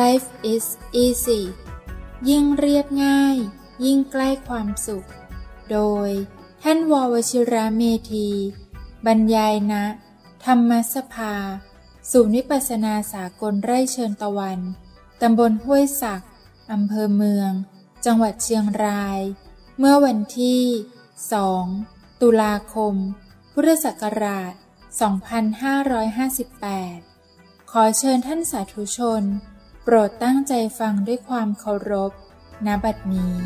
Life is easy ยิ่งเรียบง่าย ยิ่งใกล้ความสุข โดย ท่านววชิระเมธี บรรยายณนะ ธรรมสภา ศูนย์วิปัสสนาสากลไร่เชิญตะวัน ตำบลห้วยศักอำเภอเมือง จังหวัดเชียงราย เมื่อวันที่ 2 ตุลาคม พุทธศักราช 2558 ขอเชิญท่านสาธุชน โปรดตั้งใจฟังด้วยความเคารพณบัดนี้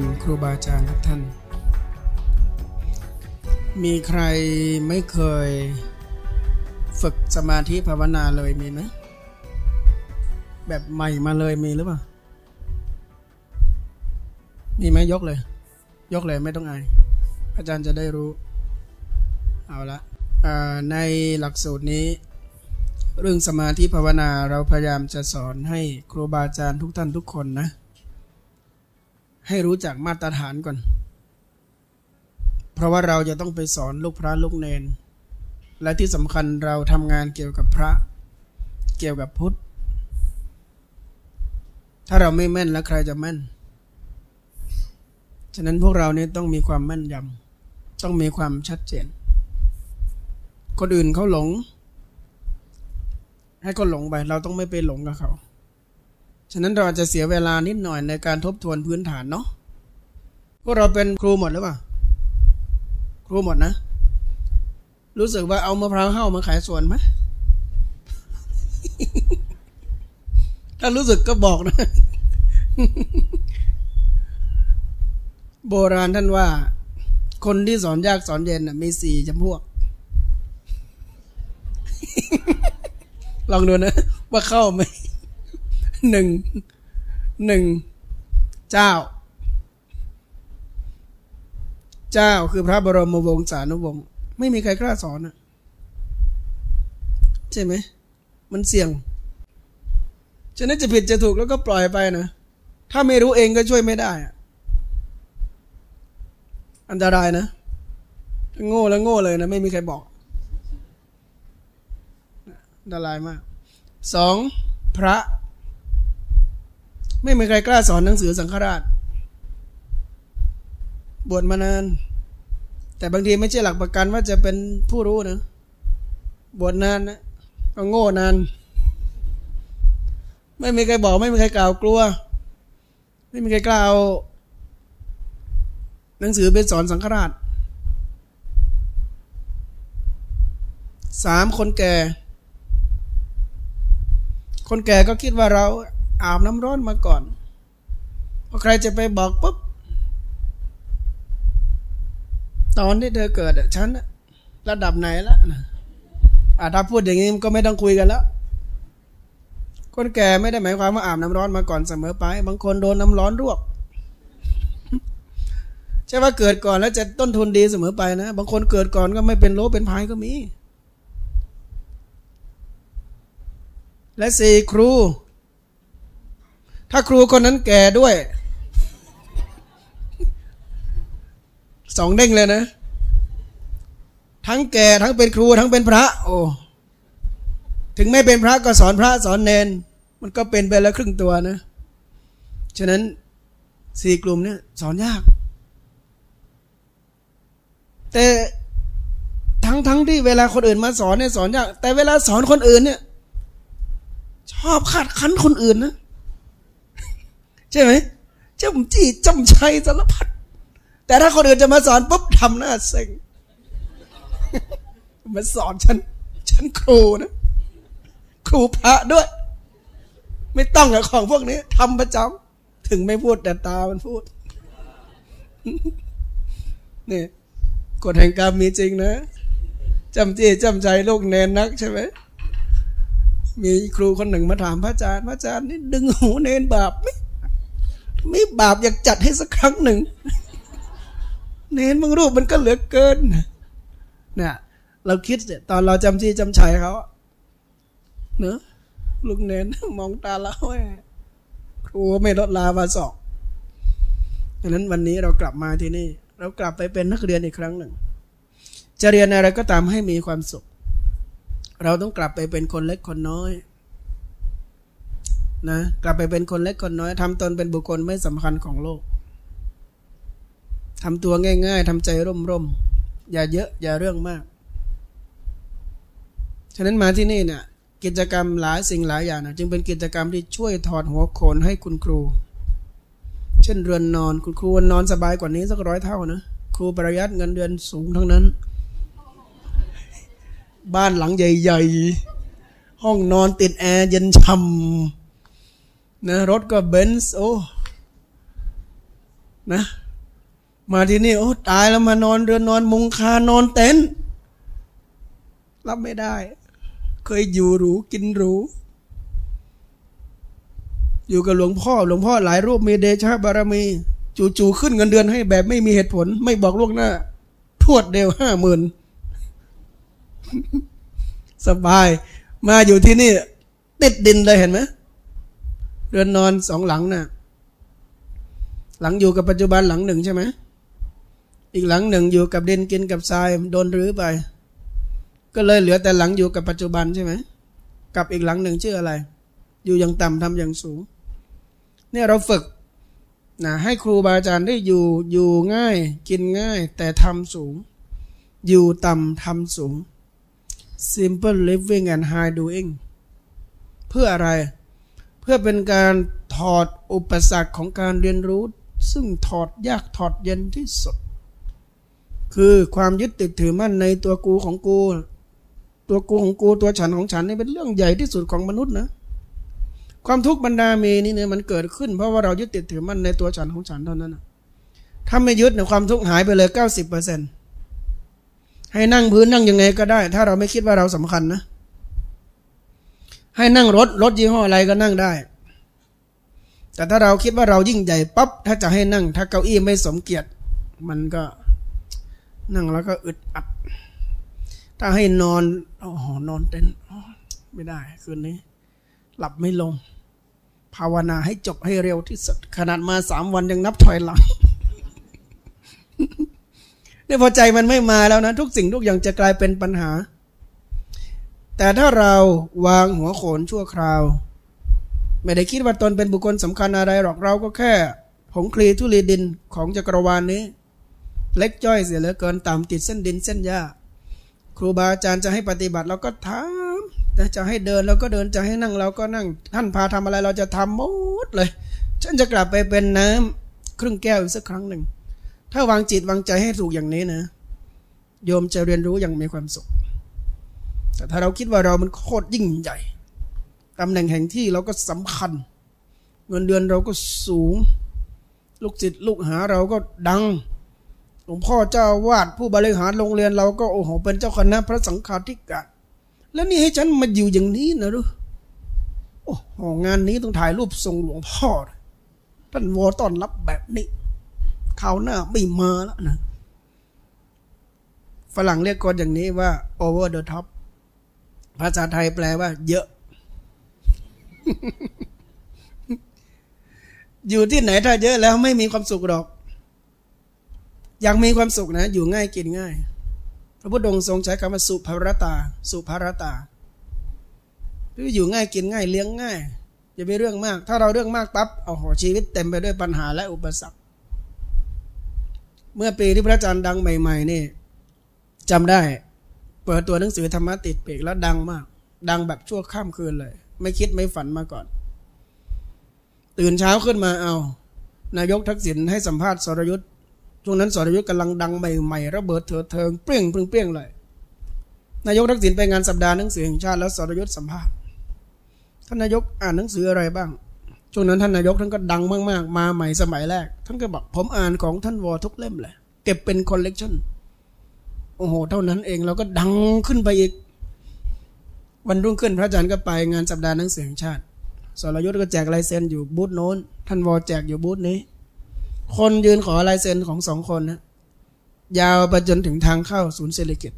รครูบาอาจารย์ทุกท่าน มีใครไม่เคยฝึกสมาธิภาวนาเลยมีไหม แบบใหม่มาเลยมีหรือเปล่า มีไหมยกเลย ยกเลยไม่ต้องอายอาจารย์จะได้รู้ เอาละในหลักสูตรนี้ เรื่องสมาธิภาวนาเราพยายามจะสอนให้ครูบาอาจารย์ทุกท่านทุกคนนะ ให้รู้จักมาตรฐานก่อน เพราะว่าเราจะต้องไปสอนลูกพระลูกเนน และที่สำคัญเราทำงานเกี่ยวกับพระ เกี่ยวกับพุทธ ถ้าเราไม่แม่นแล้วใครจะแม่น ฉะนั้นพวกเราเนี่ยต้องมีความแม่นยำต้องมีความชัดเจน คนอื่นเขาหลง ให้เขาหลงไป เราต้องไม่ไปหลงกับเขา ฉะนั้นเราจะเสียเวลานิดหน่อยในการทบทวนพื้นฐานเนาะพวกเราเป็นครูหมดหรือเปล่า ครูหมดนะ รู้สึกว่าเอามะพร้าวเห่ามาขายสวนไหมถ้ารู้สึกก็บอกนะ โบราณท่านว่า คนที่สอนยากสอนเย็นมีสี่จำพวก ลองดูนะ ว่าเข้าไหม หนึ่งหนึ่งเจ้า เจ้าคือพระบรมวงศานุวงศ์ไม่มีใครกล้าสอนอะใช่ไหม มันเสี่ยง ฉะนั้นจะผิดจะถูกแล้วก็ปล่อยไปนะ ถ้าไม่รู้เองก็ช่วยไม่ได้อะอันตรายนะโง่แล้วโง่เลยนะ ไม่มีใครบอก อันตรายมาก สอง พระ ไม่มีใครกล้าสอนหนังสือสังฆราช บวชมานาน แต่บางทีไม่ใช่หลักประกันว่าจะเป็นผู้รู้นะ บวชนานนะก็โง่นาน ไม่มีใครบอก ไม่มีใครกล่าวกลัว ไม่มีใครกล้าเอาหนังสือไปสอนสังฆราชสามคนแก่ คนแก่ก็คิดว่าเรา อาบน้ำร้อนมาก่อนพอใครจะไปบอกปุ๊บตอนที่เธอเกิดฉันระดับไหนแล้วนะอาถ้าพูดอย่างนี้ก็ไม่ต้องคุยกันแล้วคนแก่ไม่ได้หมายความว่าอาบน้ำร้อนมาก่อนเสมอไป บางคนโดนน้าร้อนรวกใช่ว่าเกิดก่อนแล้วจะต้นทุนดีเสมอไปนะ บางคนเกิดก่อนก็ไม่เป็นโลเป็นพายก็มี และสี่ครู ถ้าครูคนนั้นแก่ด้วย สองเด้งเลยนะ ทั้งแก่ทั้งเป็นครูทั้งเป็นพระ โอ้ถึงไม่เป็นพระก็สอนพระสอนเนน มันก็เป็นไปแล้วครึ่งตัวนะ ฉะนั้นสี่กลุ่มเนี่ยสอนยาก แต่ทั้งทั้งที่เวลาคนอื่นมาสอนเนี่ยสอนยาก แต่เวลาสอนคนอื่นเนี่ย ชอบขัดขันคนอื่นนะ ใช่ไหมจำจี้จำชัยสารพัดแต่ถ้าคนอื่นจะมาสอนปุ๊บทำหน้าเซ็งมาสอนฉัน ฉันครูนะ ครูพระด้วย ไม่ต้องกับของพวกนี้ทำประจำถึงไม่พูดแต่ตามันพูดนี่กฎแห่งกรรมมีจริงนะจำที่จำใจลูกเนนนักใช่ไหมมีครูคนหนึ่งมาถามพระอาจารย์ พระอาจารย์นี่ดึงหูเนนบาปไหม ไม่บาปอยากจัดให้สักครั้งหนึ่ง เน้นมึงรูปมันก็เหลือเกินเนี่ยเราคิดตอนเราจำที่จำชัยเขาเนอะลูกเน้นมองตาเราครูไม่ลดลามาสอกดังนั้นวันนี้เรากลับมาที่นี่ เรากลับไปเป็นนักเรียนอีกครั้งหนึ่ง จะเรียนอะไรก็ตามให้มีความสุข เราต้องกลับไปเป็นคนเล็กคนน้อย นะกลับไปเป็นคนเล็กคนน้อยทำตนเป็นบุคคลไม่สำคัญของโลกทำตัวง่ายๆทำใจร่มๆอย่าเยอะอย่าเรื่องมาก ฉะนั้นมาที่นี่เนี่ยกิจกรรมหลายสิ่งหลายอย่างนะจึงเป็นกิจกรรมที่ช่วยถอดหัวโขนให้คุณครู เช่นเรือนนอนคุณครูนอนสบายกว่านี้สักร้อยเท่านะครูประหยัดเงินเดือนสูงทั้งนั้น บ้านหลังใหญ่ ๆ ห้องนอนติดแอร์เย็นช่ำ นะรถก็เบนซ์โอ้นะมาที่นี่โอ้ตายแล้วมานอนเรือนนอนมุงคานอนเต็นท์รับไม่ได้ เคยอยู่หรูกินหรูอยู่กับหลวงพ่อ หลวงพ่อหลายรูปมีเดชะบารมี จู่ๆขึ้นเงินเดือนให้แบบไม่มีเหตุผล ไม่บอกล่วงหน้า ทวดเดียวห้าหมื่นสบาย มาอยู่ที่นี่ติดดินเลยเห็นไหม เรือนนอนสองหลังนะ่ะ หลังอยู่กับปัจจุบันหลังหนึ่งใช่ไหมอีกหลังหนึ่งอยู่กับดินกินกับทรายโดนรื้อไป ก็เลยเหลือแต่หลังอยู่กับปัจจุบันใช่ไหมกับอีกหลังหนึ่งชื่ออะไร อยู่อย่างต่ำทำอย่างสูง เนี่ยเราฝึกนะให้ครูบาอาจารย์ได้อยู่อยู่ง่ายกินง่ายแต่ทำสูง อยู่ต่ำทำสูง simple living and high doing เพื่ออะไร พื่อเป็นการถอดอุปสรรคของการเรียนรู้ ซึ่งถอดยากถอดเย็นที่สุด คือความยึดติดถือมั่นในตัวกูของกู ตัวกูของกูตัวฉันของฉันนี่เป็นเรื่องใหญ่ที่สุดของมนุษย์นะความทุกข์บรรดาเมนี่เนี่ยมันเกิดขึ้น เพราะว่าเรายึดติดถือมั่นในตัวฉันของฉันเท่านั้นนะถ้าไม่ยึดเนี่ยความทุกข์หายไปเลยเก้าสิบเปอร์เซ็นให้นั่งพื้นนั่งยังไงก็ได้ ถ้าเราไม่คิดว่าเราสำคัญนะ ให้นั่งรถรถยี่ห้ออะไรก็นั่งได้ แต่ถ้าเราคิดว่าเรายิ่งใหญ่ปั๊บถ้าจะให้นั่ง ถ้าเก้าอี้ไม่สมเกียรติ มันก็นั่งแล้วก็อึดอัด ถ้าให้นอนอ๋อนอนเต้นไม่ได้ คืนนี้ หลับไม่ลง ภาวนาให้จบให้เร็วที่สุดขนาดมาสามวันยังนับถอยหลังนี่พอใจมันไม่มาแล้วนะ ทุกสิ่งทุกอย่างจะกลายเป็นปัญหา แต่ถ้าเราวางหัวโขนชั่วคราว ไม่ได้คิดว่าตนเป็นบุคคลสำคัญอะไรหรอกเราก็แค่ผงคลีทุลีดินของจักรวาลนนี้ เล็กจ้อยเสียเหลือเกินตามติดเส้นดินเส้นหญ้าครูบาอาจารย์จะให้ปฏิบัติเราก็ทำจะให้เดินเราก็เดินจะให้นั่งเราก็นั่ง ท่านพาทำอะไรเราจะทำหมดเลย ฉันจะกลับไปเป็นน้ำครึ่งแก้วอีกสักครั้งหนึ่ง ถ้าวางจิตวางใจให้ถูกอย่างนี้นะ โยมจะเรียนรู้อย่างมีความสุข แต่ถ้าเราคิดว่าเรามันโคตรยิ่งใหญ่ตำแหน่งแห่งที่เราก็สำคัญ เงินเดือนเราก็สูง ลูกจิตลูกหาเราก็ดังหลวงพ่อเจ้าวาดผู้บริหารโรงเรียนเราก็โอ้โหเป็นเจ้าคณะพระสังฆาธิการแล้วนี่ให้ฉันมาอยู่อย่างนี้นะรู้โอ้โหงานนี้ต้องถ่ายรูปส่งหลวงพ่อท่านวอต้อนรับแบบนี้ข่าวหน้าไม่มาแล้วนะฝรั่งเรียกคนอย่างนี้ว่า over the top ภาษาไทยแปลว่า เยอะ อยู่ที่ไหนถ้าเยอะแล้วไม่มีความสุขหรอก อยากมีความสุขนะ อยู่ง่ายกินง่าย พระพุทธองค์ทรงใช้คำว่าสุภรตา สุภรตาคืออยู่ง่ายกินง่ายเลี้ยงง่ายอย่าไปเรื่องมาก ถ้าเราเรื่องมากปั๊บเอาหชีวิตเต็มไปด้วยปัญหาและอุปสรรคเมื่อปีที่พระอาจารย์ดังใหม่ ๆ นี่จำได้ เปิดตัวหนังสือธรรมะติดเปกแล้วดังมาก ดังแบบชั่วข้ามคืนเลย ไม่คิดไม่ฝันมาก่อน ตื่นเช้าขึ้นมาเอา นายกทักษิณให้สัมภาษณ์สรยุทธ์ช่วงนั้นสรยุทธ์กำลังดังใหม่ๆระเบิดเถิดเทิงเปรี้ยงเปรี้ยงเลยนายกทักษิณไปงานสัปดาห์หนังสือแห่งชาติแล้วสรยุทธ์สัมภาษณ์ท่านนายกอ่านหนังสืออะไรบ้างช่วงนั้นท่านนายกท่านก็ดังมากๆ มาใหม่สมัยแรก ท่านก็บอกผมอ่านของท่านวอทุกเล่มเลยเก็บเป็นคอลเลกชัน โอ้โห เท่านั้นเองเราก็ดังขึ้นไปอีก วันรุ่งขึ้นพระอาจารย์ก็ไปงานสัปดาห์หนังสือแห่งชาติสรยุทธก็แจกลายเซ็นอยู่บูธโน้น ท่านวอแจกอยู่บูธนี้ คนยืนขอลายเซ็นของสองคนนะยาวไปจนถึงทางเข้าศูนย์เศรษฐกิจ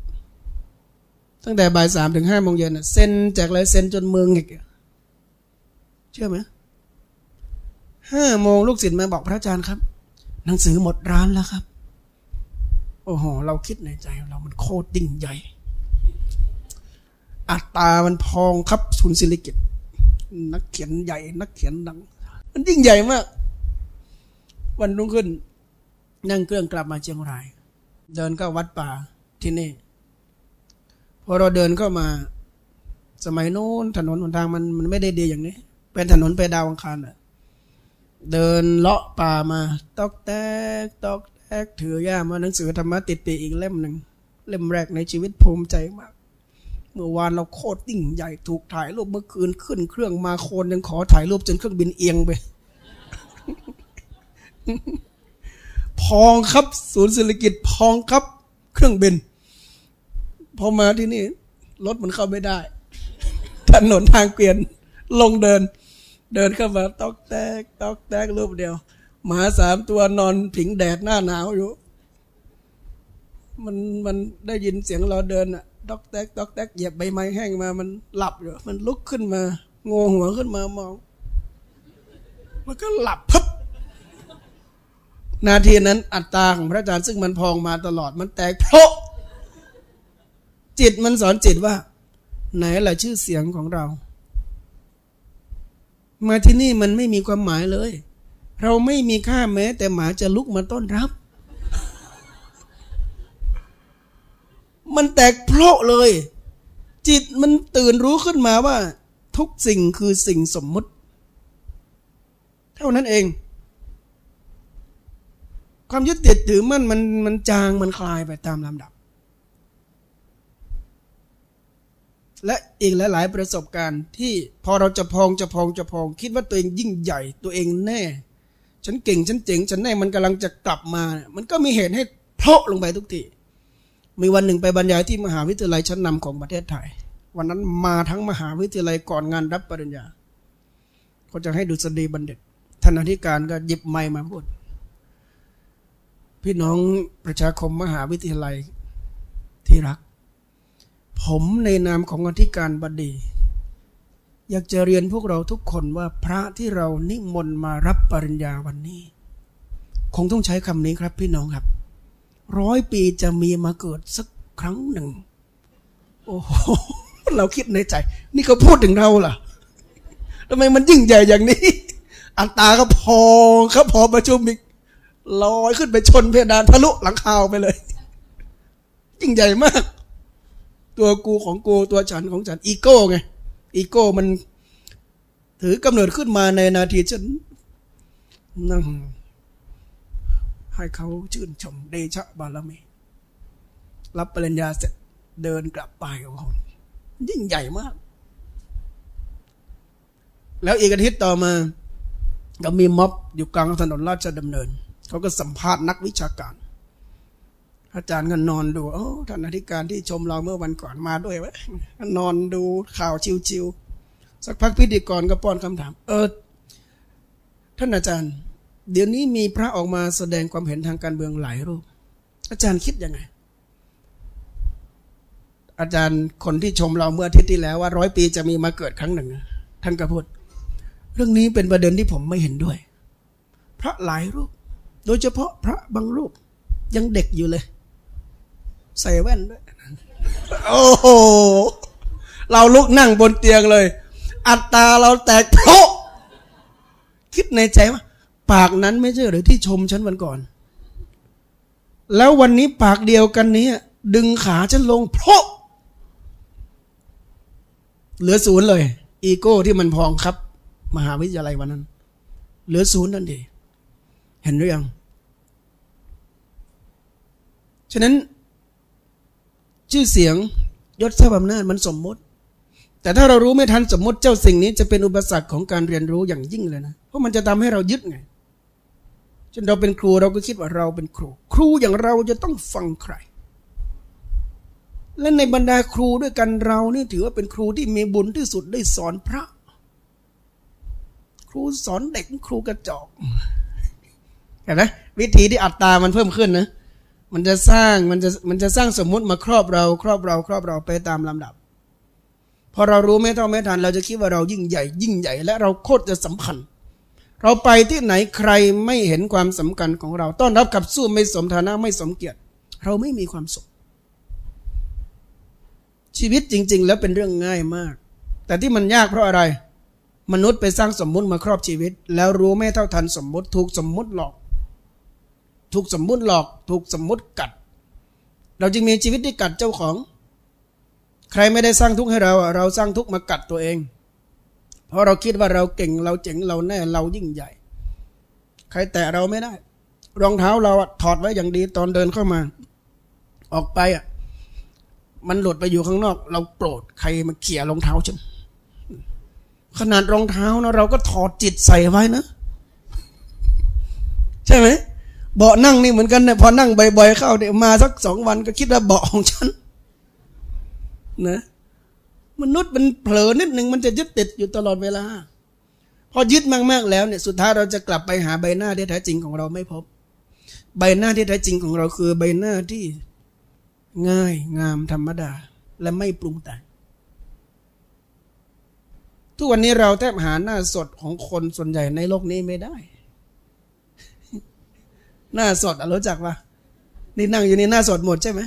ตั้งแต่บ่ายสามถึงห้าโมงเย็นเซ็นแจกลายเซ็นจนเมืองอีกเชื่อไหมห้าโมงลูกศิษย์มาบอกพระอาจารย์ครับ หนังสือหมดร้านแล้วครับ โอ้โห เราคิดในใจเรามันโคตรดิ่งใหญ่ อัตตามันพองครับศูนศิริกิตนักเขียนใหญ่ นักเขียนดัง มันยิ่งใหญ่มาก วันรุ่งขึ้น นั่งเครื่องกลับมาเชียงราย เดินเข้าวัดป่าที่นี่ พอเราเดินเข้ามา สมัยโน้นถนนหนทางมันมันไม่ได้ดีอย่างนี้ เป็นถนนไปดาวอังคารอะเดินเลาะป่ามา ตอกแตกตอกแต กถือย่ามาหนังสือธรรมะติดปีอีกเล่มหนึ่งเล่มแรกในชีวิตภูมิใจมาก เมื่อวานเราโคตรยิ่งใหญ่ถูกถ่ายรูปเมื่อคืนขึ้น เครื่องมาโคนยังขอถ่ายรูปจนเครื่องบินเอียงไปพองครับ ศูนย์เศรษฐกิจพองครับ เครื่องบิน พอมาที่นี่รถมันเข้าไม่ได้ ถนนทางเกวียนลงเดิน เดินเข้ามาตอกแตกตอกแตกรูปเดียว หมาสามตัวนอนผิงแดดหน้าหนาวอยู่ มันมันได้ยินเสียงเราเดินอะตอกแตกตอกแตกเหยียบใบไม้แห้งมา มันหลับอยู่มันลุกขึ้นมางงหัวขึ้นมามอง มันก็หลับพึบนาทีนั้น อัตตาของพระอาจารย์ซึ่งมันพองมาตลอดมันแตกโพะจิตมันสอนจิตว่า ไหนล่ะชื่อเสียงของเรา มาที่นี่มันไม่มีความหมายเลย เราไม่มีค่าแม้ แต่หมาจะลุกมาต้อนรับ มันแตกโพะเลย จิตมันตื่นรู้ขึ้นมาว่า ทุกสิ่งคือสิ่งสมมุติ เท่านั้นเอง ความยึดติดถือมั่นมันมันจางมันคลายไปตามลำดับ และอีกหลาย ๆ ประสบการณ์ที่พอเราจะพองจะพองจะพอง คิดว่าตัวเองยิ่งใหญ่ตัวเองแน่ ฉันเก่งฉันเจ๋งฉันแน่มันกำลังจะกลับมา มันก็มีเหตุให้เพาะลงไปทุกทีมีวันหนึ่งไปบรรยายที่มหาวิทยาลัยชั้นนำของประเทศไทย วันนั้นมาทั้งมหาวิทยาลัยก่อนงานรับปริญญาเขาจะให้ดุษฎีบัณฑิตท่านอธิการก็หยิบไม้มาพูด พี่น้องประชาคมมหาวิทยาลัยที่รัก ผมในนามของอธิการบดี อยากจะเรียนพวกเราทุกคนว่าพระที่เรานิมนต์มารับปริญญาวันนี้ คงต้องใช้คำนี้ครับพี่น้องครับ ร้อยปีจะมีมาเกิดสักครั้งหนึ่ง โอ้โห เราคิดในใจ นี่เขาพูดถึงเราล่ะทำไมมันยิ่งใหญ่อย่างนี้ อัตาก็พอครับพอประชุมอีกลอยขึ้นไปชนเพดานทะลุหลังคาไปเลย ยิ่งใหญ่มาก ตัวกูของกูตัวฉันของฉันอีโก้ไง อีโก้มัน ถือกำเนิดขึ้นมาในนาทีฉันนั่งให้เขาชื่นชมเดชะบารมีรับปริญญาเสร็จเดินกลับไปโอ้โหยิ่งใหญ่มาก แล้วอีกอาทิตย์ต่อมา ก็มีม็อบอยู่กลางถนนราชดำเนิน เขาก็สัมภาษณ์นักวิชาการ อาจารย์ก็นอนดูโอ้ท่านอธิการที่ชมเราเมื่อวันก่อนมาด้วยวะนอนดูข่าวชิวๆสักพักพิธีกรก็ป้อนคำถาม เออ ท่านอาจารย์ เดี๋ยวนี้มีพระออกมาแสดงความเห็นทางการเมืองหลายรูป อาจารย์คิดยังไง อาจารย์คนที่ชมเราเมื่ออาทิตย์ที่แล้วว่าร้อยปีจะมีมาเกิดครั้งหนึ่ง ท่านก็พูดเรื่องนี้เป็นประเด็นที่ผมไม่เห็นด้วย พระหลายรูป โดยเฉพาะพระบางรูปยังเด็กอยู่เลย ใส่แว่นด้วย โอ้โห เราลุกนั่งบนเตียงเลย อัตตาเราแตกโพคิดในใจว่า ปากนั้นไม่ใช่หรือที่ชมฉันวันก่อน แล้ววันนี้ปากเดียวกันนี้ ดึงขาฉันลงเพะเหลือศูนย์เลย อีโก้ที่มันพองครับ มหาวิทยาลัยวันนั้น เหลือศูนย์นั่นเองเห็นหรือยัง ฉะนั้น ชื่อเสียงยศทรัพย์อำนาจมันสมมติ แต่ถ้าเรารู้ไม่ทันสมมติเจ้าสิ่งนี้จะเป็นอุปสรรคของการเรียนรู้อย่างยิ่งเลยนะเพราะมันจะทำให้เรายึดไงจนเราเป็นครูเราก็คิดว่าเราเป็นครู ครูอย่างเราจะต้องฟังใคร และในบรรดาครูด้วยกันเรานี่ถือว่าเป็นครูที่มีบุญที่สุดได้สอนพระ ครูสอนเด็กครูกระจอกเห็นไหมวิธีที่อัตตามันเพิ่มขึ้นนะ มันจะสร้างมันจะมันจะสร้างสมมุติมาครอบเรา ครอบเรา ครอบเราไปตามลำดับ พอเรารู้ไม่เท่าไม่ทัน เราจะคิดว่าเรายิ่งใหญ่ ยิ่งใหญ่ และเราโคตรจะสำคัญ เราไปที่ไหนใครไม่เห็นความสำคัญของเรา ต้อนรับขับสู้ไม่สมฐานะไม่สมเกียรติ เราไม่มีความสุข ชีวิตจริง ๆ แล้วเป็นเรื่องง่ายมาก แต่ที่มันยากเพราะอะไร มนุษย์ไปสร้างสมมุติมาครอบชีวิต แล้วรู้ไม่เท่าทันสมมุติถูกสมมุติหลอก ถูกสมมุติหลอก ถูกสมมุติกัด เราจึงมีชีวิตที่กัดเจ้าของ ใครไม่ได้สร้างทุกข์ให้เรา เราสร้างทุกข์มากัดตัวเอง เพราะเราคิดว่าเราเก่งเราเจ๋งเราแน่เรายิ่งใหญ่ ใครแตะเราไม่ได้ รองเท้าเราถอดไว้อย่างดีตอนเดินเข้ามา ออกไปอะมันหลุดไปอยู่ข้างนอก เราโกรธใครมาเขี่ยรองเท้าฉันขนาดรองเท้านะเราก็ถอดจิตใส่ไว้นะ ใช่ไหม เบาะนั่งนี่เหมือนกันเนี่ยพอนั่งบ่อยๆเข้าเนี่ยมาสักสองวันก็คิดว่าเบาะของฉันนะมนุษย์มันเผลอนิดหนึ่งมันจะยึดติดอยู่ตลอดเวลา พอยึดมากๆแล้วเนี่ยสุดท้ายเราจะกลับไปหาใบหน้าที่แท้จริงของเราไม่พบ ใบหน้าที่แท้จริงของเราคือใบหน้าที่ง่ายงามธรรมดา และไม่ปรุงแต่งทุกวันนี้เราแทบหาหน้าสดของคนส่วนใหญ่ในโลกนี้ไม่ได้ หน้าสดอรู้จักปะนี่นั่งอยู่นี่หน้าสดหมดใช่ไหม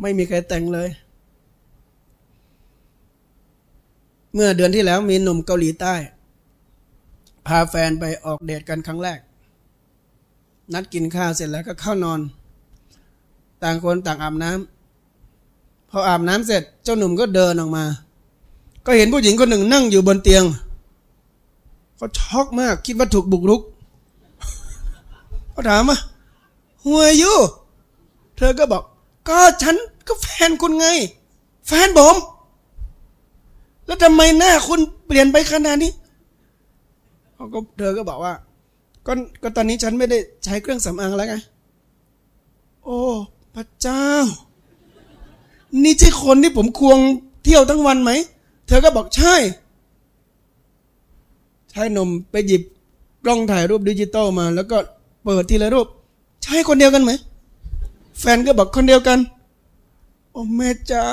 ไม่มีใครแต่งเลย เมื่อเดือนที่แล้วมีหนุ่มเกาหลีใต้ พาแฟนไปออกเดทกันครั้งแรก นัดกินข้าวเสร็จแล้วก็เข้านอน ต่างคนต่างอาบน้ำพออาบน้ำเสร็จเจ้าหนุ่มก็เดินออกมา ก็เห็นผู้หญิงคนหนึ่งนั่งอยู่บนเตียงเขาช็อกมากคิดว่าถูกบุกรุก เขาถามว่าหัวยูเธอก็บอก ก็ฉันก็แฟนคุณไง แฟนผม แล้วทำไมหน้าคุณเปลี่ยนไปขนาดนี้เขาก็เธอก็บอกว่าก็ก็ตอนนี้ฉันไม่ได้ใช้เครื่องสำอางแล้วไง โอ้ พระเจ้า นี่ใช่คนที่ผมควงเที่ยวทั้งวันไหม เธอก็บอกใช่ชายหนุ่มไปหยิบกล้องถ่ายรูปดิจิตอลมา แล้วก็ เปิดทีละรูป ใช่คนเดียวกันไหม แฟนก็บอกคนเดียวกัน โอ้แม่เจ้า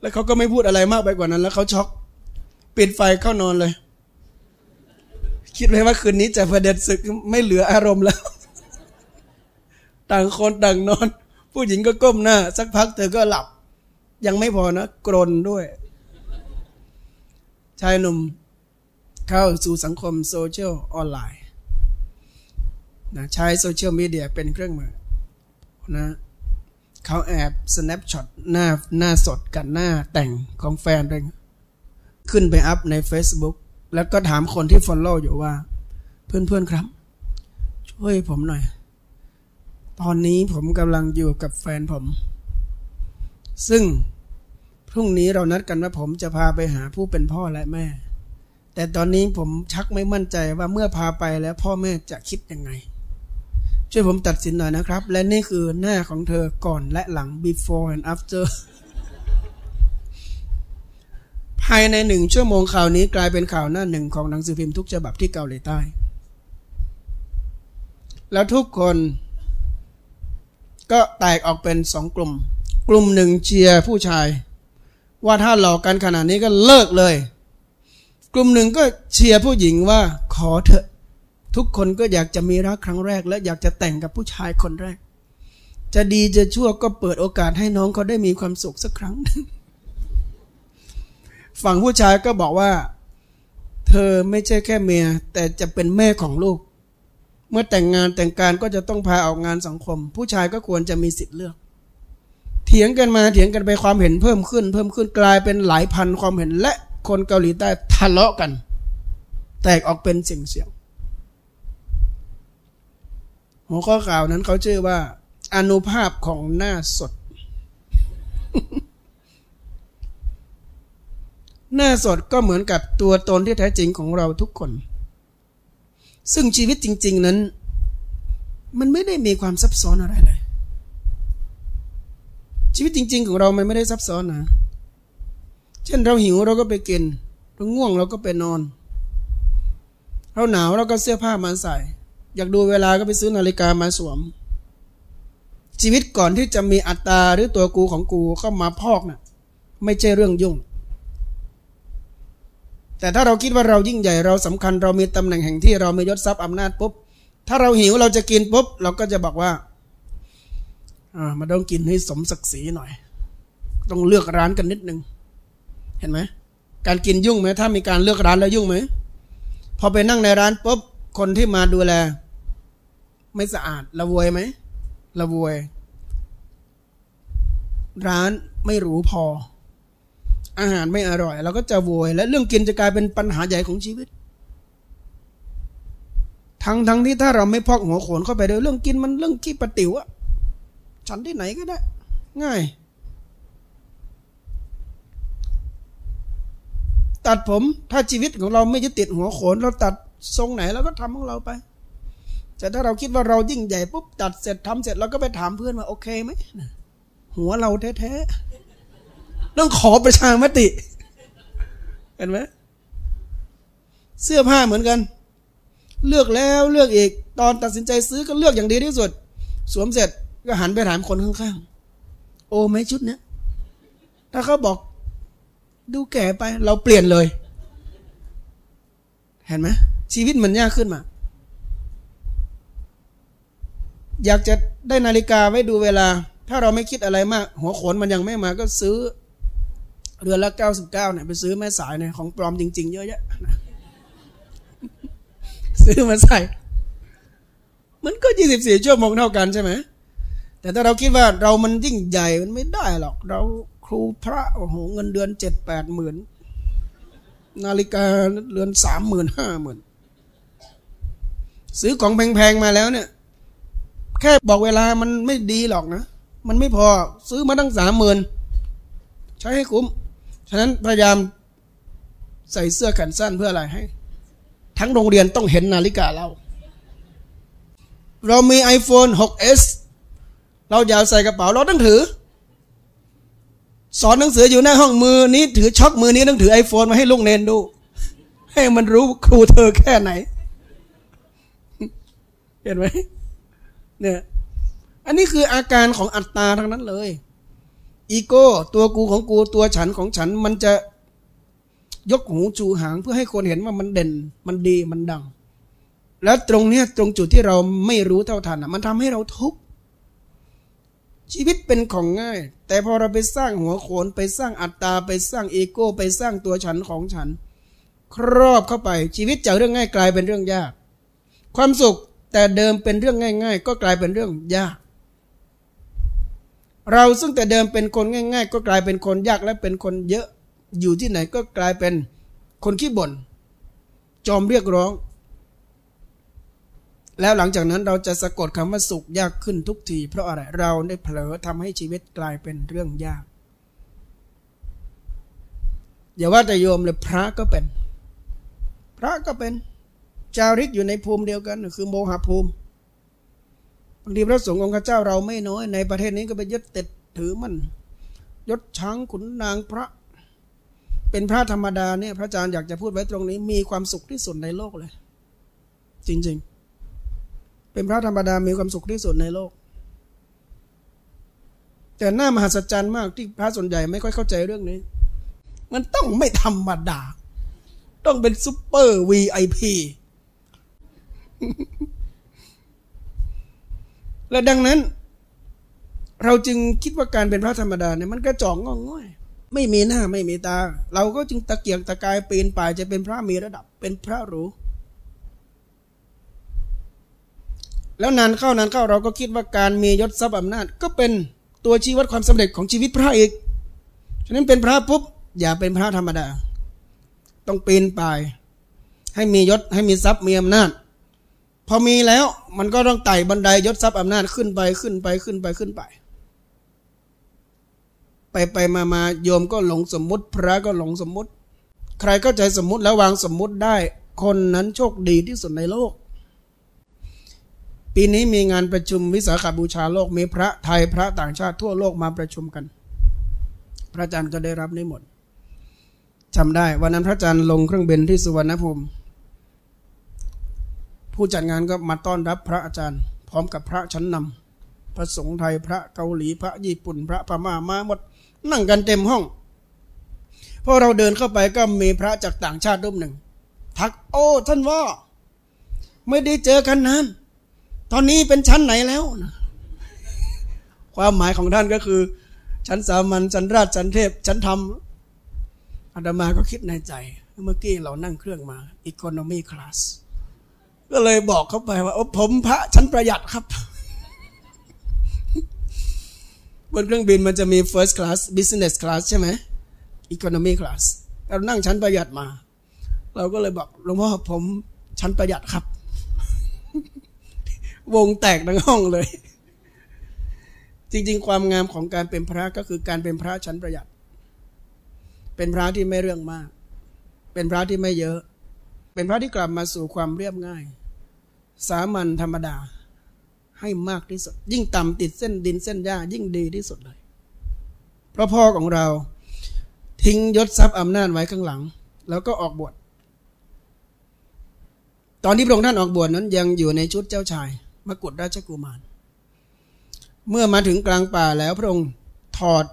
แล้วเขาก็ไม่พูดอะไรมากไปกว่านั้น แล้วเขาช็อก ปิดไฟเข้านอนเลย คิดไว้ว่าคืนนี้จะประเด็นศึกไม่เหลืออารมณ์แล้ว ต่างคนต่างนอน ผู้หญิงก็ก้มหน้า สักพักเธอก็หลับ ยังไม่พอนะกรนด้วย ชายหนุ่มเข้าสู่สังคมโซเชียลออนไลน์ นะใช้โซเชียลมีเดียเป็นเครื่องมือนะเขาแอบ snapshot หน้าหน้าสดกันหน้าแต่งของแฟนด้วยขึ้นไปอัพใน Facebook แล้วก็ถามคนที่ Follow อยู่ว่า เพื่อนๆครับ ช่วยผมหน่อย ตอนนี้ผมกำลังอยู่กับแฟนผม ซึ่งพรุ่งนี้เรานัดกันว่าผมจะพาไปหาผู้เป็นพ่อและแม่ แต่ตอนนี้ผมชักไม่มั่นใจว่าเมื่อพาไปแล้วพ่อแม่จะคิดยังไง ช่วยผมตัดสินหน่อยนะครับ และนี่คือหน้าของเธอก่อนและหลัง before and after ภายในหนึ่งชั่วโมงข่าวนี้กลายเป็นข่าวหน้าหนึ่งของหนังสือพิมพ์ทุกฉบับที่เกาหลีใต้ แล้วทุกคนก็แตกออกเป็นสองกลุ่ม กลุ่มหนึ่งเชียร์ผู้ชาย ว่าถ้าหลอกกันขนาดนี้ก็เลิกเลย กลุ่มหนึ่งก็เชียร์ผู้หญิงว่าขอเถอะ ทุกคนก็อยากจะมีรักครั้งแรก และอยากจะแต่งกับผู้ชายคนแรก จะดีจะชั่วก็เปิดโอกาสให้น้องเขาได้มีความสุขสักครั้ง ฝั่งผู้ชายก็บอกว่า เธอไม่ใช่แค่เมีย แต่จะเป็นแม่ของลูก เมื่อแต่งงานแต่งการก็จะต้องพาออกงานสังคม ผู้ชายก็ควรจะมีสิทธิ์เลือก เถียงกันมาเถียงกันไปความเห็นเพิ่มขึ้น เพิ่มขึ้นกลายเป็นหลายพันความเห็นและคนเกาหลีใต้ทะเลาะกัน แตกออกเป็นเสียงเสียง หัวข้อข่าวนั้นเขาชื่อว่า อนุภาพของหน้าสด หน้าสดก็เหมือนกับตัวตนที่แท้จริงของเราทุกคน ซึ่งชีวิตจริง ๆ นั้น มันไม่ได้มีความซับซ้อนอะไรเลย ชีวิตจริง ๆ ของเรามันไม่ได้ซับซ้อนนะ เช่นเราหิวเราก็ไปกิน เราง่วงเราก็ไปนอน เราหนาวเราก็เสื้อผ้ามาใส่ อยากดูเวลาก็ไปซื้อนาฬิกามาสวม ชีวิตก่อนที่จะมีอัตตาหรือตัวกูของกูเข้ามาพอกนะ่ะ ไม่ใช่เรื่องยุ่ง แต่ถ้าเราคิดว่าเรายิ่งใหญ่เราสำคัญ เรามีตำแหน่งแห่งที่เรามียศทรัพย์อำนาจปุ๊บถ้าเราหิวเราจะกินปุ๊บเราก็จะบอกว่าอ่ามาต้องกินให้สมศักดิ์ศรีหน่อย ต้องเลือกร้านกันนิดนึง เห็นไหมการกินยุ่งไหมถ้ามีการเลือกร้านแล้วยุ่งไหมพอไปนั่งในร้านปุ๊บคนที่มาดูแล ไม่สะอาดระวยไหมระวย ร้านไม่หรูพอ อาหารไม่อร่อยเราก็จะโวย และเรื่องกินจะกลายเป็นปัญหาใหญ่ของชีวิต ทั้งทั้งที่ถ้าเราไม่พอกหัวโขนเข้าไปเลยเรื่องกินมันเรื่องขี้ปติ๋วอะฉันที่ไหนก็ได้ ง่าย ตัดผมถ้าชีวิตของเราไม่ยึดติดหัวโขน เราตัดทรงไหนเราก็ทำของเราไป แต่ถ้าเราคิดว่าเรายิ่งใหญ่ปุ๊บตัดเสร็จทำเสร็จเราก็ไปถามเพื่อนว่าโอเคไหมหัวเราแท้ๆต้องขอประชามติเห็นไหมเสื้อผ้าเหมือนกัน เลือกแล้วเลือกอีก ตอนตัดสินใจซื้อก็เลือกอย่างดีที่สุด สวมเสร็จก็หันไปถามคนข้างๆโอ้ไหมชุดเนี้ยถ้าเขาบอก ดูแก่ไป เราเปลี่ยนเลย เห็นไหมชีวิตมันยากขึ้นมา อยากจะได้นาฬิกาไว้ดูเวลา ถ้าเราไม่คิดอะไรมาก หัวขนมันยังไม่มาก็ซื้อเรือนละเก้าสิบเก้าเนี่ยไปซื้อแม่สายเนี่ยของปลอมจริง ๆ เยอะแยะซื้อมาใส่ มันก็ยี่สิบสี่ชั่วโมงเท่ากันใช่ไหมแต่ถ้าเราคิดว่าเรามันยิ่งใหญ่มันไม่ได้หรอก เราครูพระโอ้โหเงินเดือนเจ็ดแปดหมื่นนาฬิกาเรือนสามหมื่นห้าหมื่นซื้อของแพง ๆ มาแล้วเนี่ย แค่บอกเวลามันไม่ดีหรอกนะ มันไม่พอซื้อมาตั้งสามหมื่นใช้ให้คุ้ม ฉะนั้นพยายามใส่เสื้อแขนสั้นเพื่ออะไรให้ ทั้งโรงเรียนต้องเห็นนาฬิกาเรา เรามี iPhone 6s เราอยากใส่กระเป๋าเราต้องถือ สอนหนังสืออยู่หน้าห้องมือนี้ถือช็อกมือนี้ต้องถือไอโฟนมาให้ลูกเนนดู ให้มันรู้ครูเธอแค่ไหน เห็นไหม เนี่ย อันนี้คืออาการของอัตตาทั้งนั้นเลย อีโก้ ตัวกูของกูตัวฉันของฉันมันจะยกหูจูหางเพื่อให้คนเห็นว่ามันเด่น มันดีมันดัง แล้วตรงเนี้ยตรงจุดที่เราไม่รู้เท่าทันอะ มันทำให้เราทุกข์ชีวิตเป็นของง่าย แต่พอเราไปสร้างหัวโขนไปสร้างอัตตาไปสร้างอีโก้ไปสร้างตัวฉันของฉัน ครอบเข้าไปชีวิตจากเรื่องง่ายกลายเป็นเรื่องยาก ความสุข แต่เดิมเป็นเรื่องง่าย ๆ ก็กลายเป็นเรื่องยาก เราซึ่งแต่เดิมเป็นคนง่าย ๆ ก็กลายเป็นคนยากและเป็นคนเยอะอยู่ที่ไหนก็กลายเป็นคนขี้บ่นจอมเรียกร้อง แล้วหลังจากนั้นเราจะสะกดคำว่าสุขยากขึ้นทุกที เพราะอะไรเราได้เผลอทำให้ชีวิตกลายเป็นเรื่องยากอย่าว่าแต่โยมเลยพระก็เป็น พระก็เป็น จาริกอยู่ในภูมิเดียวกัน คือโมหภูมิบางทีพระสงฆ์องค์เจ้าเราไม่น้อย ในประเทศนี้ก็ไปยึดติดถือมันยศช้างขุนนางพระ เป็นพระธรรมดาเนี่ยพระอาจารย์อยากจะพูดไว้ตรงนี้ มีความสุขที่สุดในโลกเลย จริง ๆ เป็นพระธรรมดามีความสุขที่สุดในโลก แต่หน้ามหัศจรรย์มากที่พระส่วนใหญ่ไม่ค่อยเข้าใจเรื่องนี้ มันต้องไม่ธรรมดา ต้องเป็นซุปเปอร์วีไอพี และดังนั้น เราจึงคิดว่าการเป็นพระธรรมดาเนี่ยมันกระจอกงอง่อยไม่มีหน้าไม่มีตา เราก็จึงตะเกียกตะกายปีนป่ายจะเป็นพระมีระดับเป็นพระรู้ แล้วนานเข้านานเข้าเราก็คิดว่าการมียศทรัพย์อำนาจ ก็เป็นตัวชี้วัดความสำเร็จของชีวิตพระอีกฉะนั้นเป็นพระปุ๊บอย่าเป็นพระธรรมดา ต้องปีนป่าย ให้มียศให้มีทรัพย์มีอำนาจ พอมีแล้วมันก็ต้องไต่บันไดยศทรัพย์อำนาจขึ้นไปขึ้นไปขึ้นไปขึ้นไป ไปไปมามาโยมก็หลงสมมุติ พระก็หลงสมมุติ ใครเข้าใจสมมุติแล้ววางสมมุติได้ คนนั้นโชคดีที่สุดในโลก ปีนี้มีงานประชุมวิสาขบูชาโลกมีพระไทยพระต่างชาติทั่วโลกมาประชุมกัน พระอาจารย์ก็ได้รับนิมนต์จำได้วันนั้นพระอาจารย์ลงเครื่องบินที่สุวรรณภูมิ ผู้จัดงานก็มาต้อนรับพระอาจารย์ พร้อมกับพระชั้นนำพระสงฆ์ไทยพระเกาหลีพระญี่ปุ่น พระพม่ามาหมดนั่งกันเต็มห้องพอเราเดินเข้าไปก็มีพระจากต่างชาติรูปหนึ่ง ทักโอ้ท่านว่า ไม่ได้เจอกันนานตอนนี้เป็นชั้นไหนแล้วนะความหมายของท่านก็คือ ชั้นสามัญชั้นราชชั้นเทพ ชั้นธรรมอาตมาก็คิดในใจ เมื่อกี้เรานั่งเครื่องมาอีโคโนมีคลาส ก็เลยบอกเขาไปว่าผมพระชั้นประหยัดครับบนเครื่องบินมันจะมี first class business class ใช่ไหม economy class เรานั่งชั้นประหยัดมา เราก็เลยบอกหลวงพ่อผมชั้นประหยัดครับ วงแตกทั้งห้องเลย จริง ๆ ความงามของการเป็นพระก็คือการเป็นพระชั้นประหยัด เป็นพระที่ไม่เรื่องมาก เป็นพระที่ไม่เยอะ เป็นพระที่กลับมาสู่ความเรียบง่าย สามัญธรรมดา ให้มากที่สุด ยิ่งต่ำติดเส้นดินเส้นหญ้ายิ่งดีที่สุดเลย พระพ่อของเรา ทิ้งยศทรัพย์อำนาจไว้ข้างหลัง แล้วก็ออกบวชตอนที่พระองค์ท่านออกบวชนั้นยังอยู่ในชุดเจ้าชายมกุฎราชกุมาร เมื่อมาถึงกลางป่าแล้วพระองค์ถอด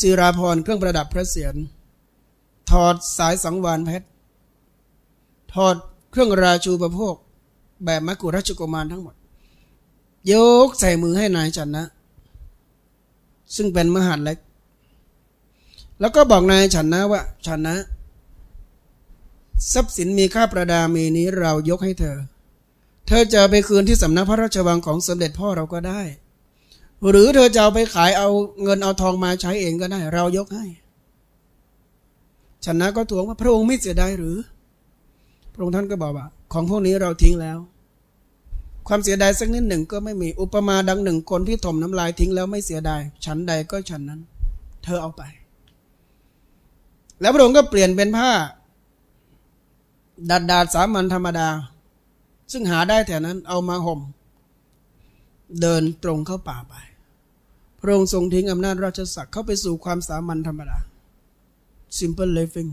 ศิราพรเครื่องประดับพระเศียรถอดสายสังวานเพชร ถอดเครื่องราชูประโภค แบบมกุฎราชกุมารทั้งหมด ยกใส่มือให้นายจันนะ ซึ่งเป็นมหาดเล็ก แล้วก็บอกนายฉันนะว่า ฉันนะ ทรัพย์สินมีค่าประดามีนี้เรายกให้เธอ เธอจะไปคืนที่สำนักพระราชวังของสมเด็จพ่อเราก็ได้ หรือเธอจะเอาไปขายเอาเงินเอาทองมาใช้เองก็ได้ เรายกให้ฉันนะก็ทวงว่าพระองค์ไม่เสียดายหรือ ระองค์ท่านก็บอกว่า ของพวกนี้เราทิ้งแล้ว ความเสียดายสักนิดหนึ่งก็ไม่มีอุปมาดังหนึ่งคนที่ถมน้ำลายทิ้งแล้วไม่เสียดายฉันใดก็ฉันนั้น เธอเอาไป แล้วพระองค์ก็เปลี่ยนเป็นผ้าดาดดาดสามัญธรรมดา ซึ่งหาได้แถวนั้นเอามาห่ม เดินตรงเข้าป่าไป พระองค์ทรงทิ้งอำนาจราชศักดิ์เข้าไปสู่ความสามัญธรรมดา simple living